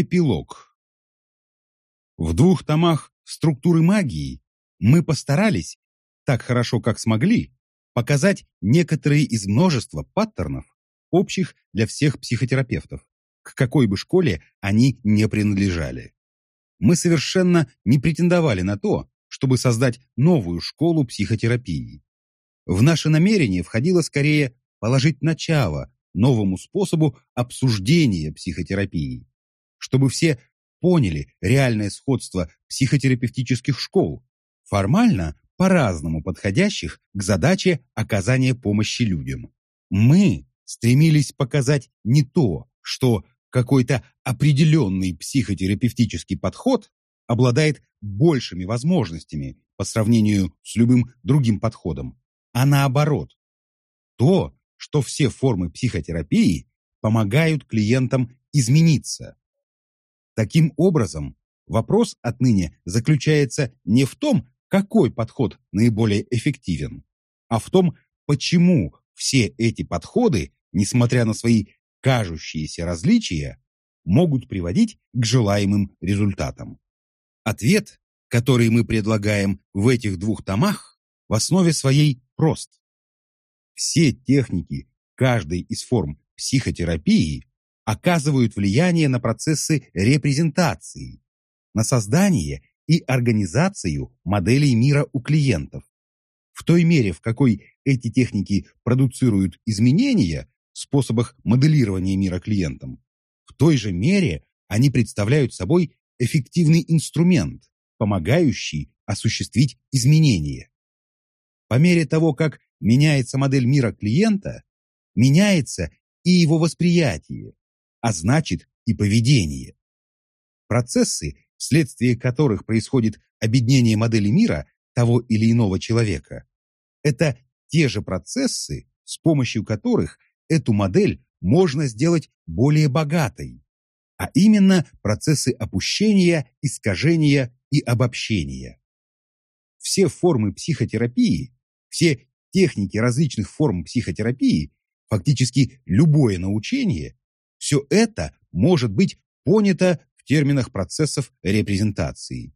Эпилог. В двух томах структуры магии мы постарались, так хорошо как смогли, показать некоторые из множества паттернов, общих для всех психотерапевтов, к какой бы школе они не принадлежали. Мы совершенно не претендовали на то, чтобы создать новую школу психотерапии. В наше намерение входило скорее положить начало новому способу обсуждения психотерапии чтобы все поняли реальное сходство психотерапевтических школ, формально по-разному подходящих к задаче оказания помощи людям. Мы стремились показать не то, что какой-то определенный психотерапевтический подход обладает большими возможностями по сравнению с любым другим подходом, а наоборот. То, что все формы психотерапии помогают клиентам измениться, Таким образом, вопрос отныне заключается не в том, какой подход наиболее эффективен, а в том, почему все эти подходы, несмотря на свои кажущиеся различия, могут приводить к желаемым результатам. Ответ, который мы предлагаем в этих двух томах, в основе своей прост. Все техники каждой из форм психотерапии оказывают влияние на процессы репрезентации, на создание и организацию моделей мира у клиентов. В той мере, в какой эти техники продуцируют изменения в способах моделирования мира клиентам, в той же мере они представляют собой эффективный инструмент, помогающий осуществить изменения. По мере того, как меняется модель мира клиента, меняется и его восприятие, а значит и поведение. Процессы, вследствие которых происходит объединение модели мира того или иного человека, это те же процессы, с помощью которых эту модель можно сделать более богатой, а именно процессы опущения, искажения и обобщения. Все формы психотерапии, все техники различных форм психотерапии, фактически любое научение все это может быть понято в терминах процессов репрезентации.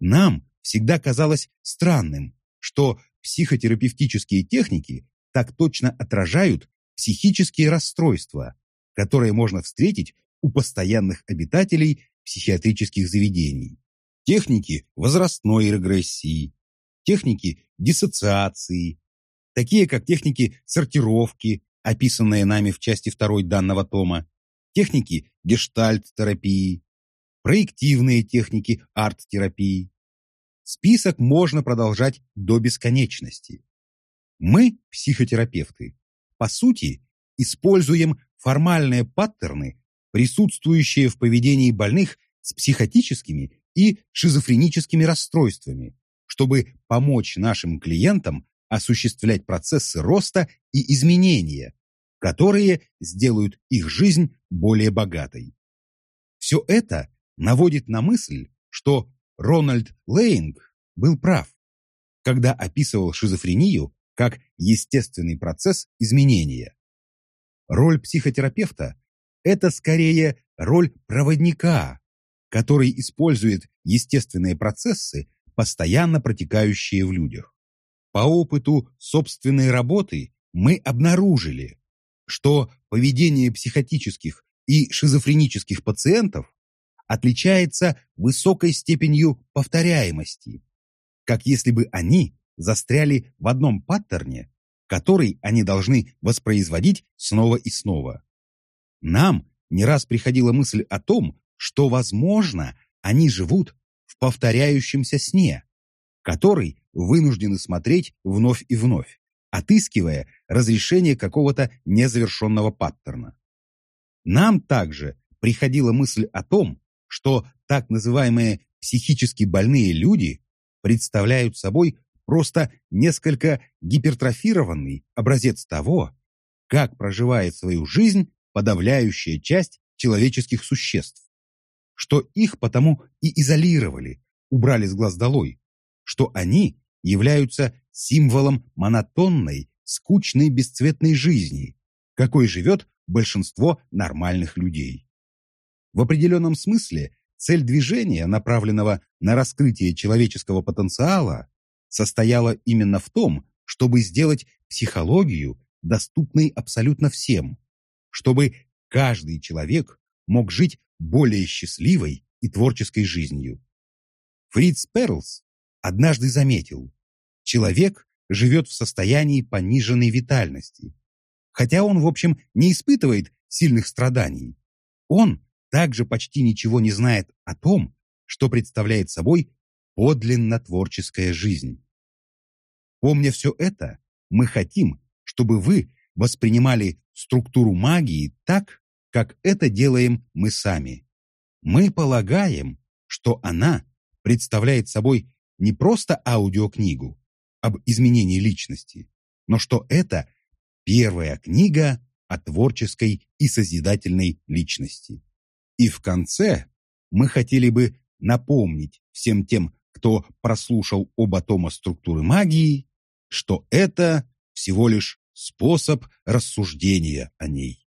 Нам всегда казалось странным, что психотерапевтические техники так точно отражают психические расстройства, которые можно встретить у постоянных обитателей психиатрических заведений. Техники возрастной регрессии, техники диссоциации, такие как техники сортировки, описанные нами в части второй данного тома, техники гештальт-терапии, проективные техники арт-терапии. Список можно продолжать до бесконечности. Мы, психотерапевты, по сути, используем формальные паттерны, присутствующие в поведении больных с психотическими и шизофреническими расстройствами, чтобы помочь нашим клиентам осуществлять процессы роста и изменения, которые сделают их жизнь более богатой. Все это наводит на мысль, что Рональд Лейнг был прав, когда описывал шизофрению как естественный процесс изменения. Роль психотерапевта – это скорее роль проводника, который использует естественные процессы, постоянно протекающие в людях. По опыту собственной работы мы обнаружили, что поведение психотических и шизофренических пациентов отличается высокой степенью повторяемости, как если бы они застряли в одном паттерне, который они должны воспроизводить снова и снова. Нам не раз приходила мысль о том, что, возможно, они живут в повторяющемся сне, который вынуждены смотреть вновь и вновь, отыскивая разрешение какого-то незавершенного паттерна. Нам также приходила мысль о том, что так называемые психически больные люди представляют собой просто несколько гипертрофированный образец того, как проживает свою жизнь подавляющая часть человеческих существ, что их потому и изолировали, убрали с глаз долой, что они являются символом монотонной, скучной, бесцветной жизни, какой живет большинство нормальных людей. В определенном смысле цель движения, направленного на раскрытие человеческого потенциала, состояла именно в том, чтобы сделать психологию доступной абсолютно всем, чтобы каждый человек мог жить более счастливой и творческой жизнью. Фриц Перлс однажды заметил, человек живет в состоянии пониженной витальности, хотя он, в общем, не испытывает сильных страданий. Он также почти ничего не знает о том, что представляет собой подлинно творческая жизнь. Помня все это, мы хотим, чтобы вы воспринимали структуру магии так, как это делаем мы сами. Мы полагаем, что она представляет собой не просто аудиокнигу об изменении личности, но что это первая книга о творческой и созидательной личности. И в конце мы хотели бы напомнить всем тем, кто прослушал оба тома структуры магии, что это всего лишь способ рассуждения о ней.